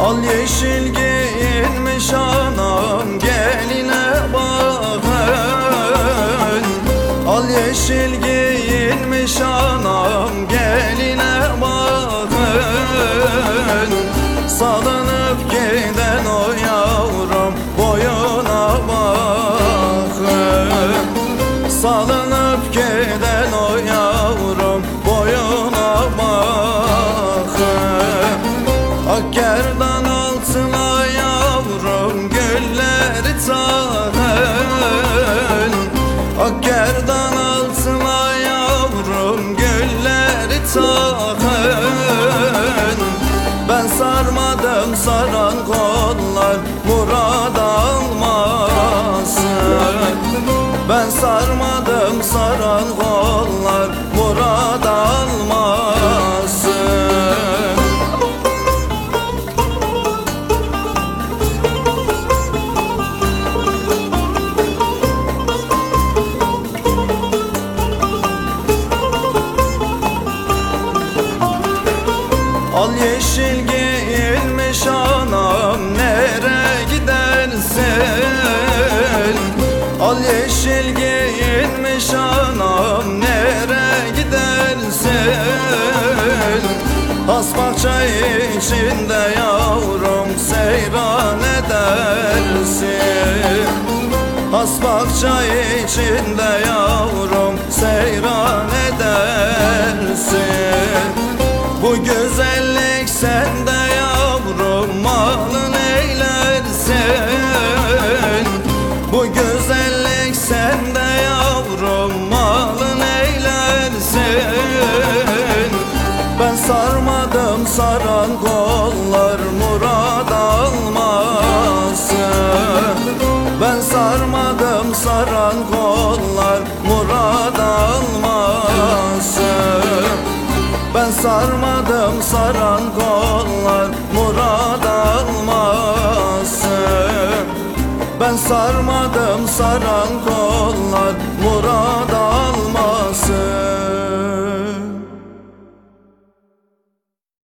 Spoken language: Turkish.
Al yeşil giyinmiş anam geline bakın. Al yeşil giyinmiş anam geline bakın. Salınıp giden o yavrum boyuna bakın. Salınıp gerdan altına yavrum gülleri takın Ak gerdan altına yavrum gülleri takın Ben sarmadım saran kollar murad almasın. Ben sarmadım saran kollar murad almasın Al yeşil giyinmiş anam nere gidersin Al yeşil giyinmiş anam nere gidersin Has bahçe içinde yavrum seyran edersin. Has bahçe içinde yavrum seyran edersin. Bu güzellik sende yavrum malın eylersin Bu güzellik sende yavrum malın eylersin Ben sarmadım saran kollar murad Sarmadım saran kollar murad almasın Ben sarmadım saran kollar murad almasın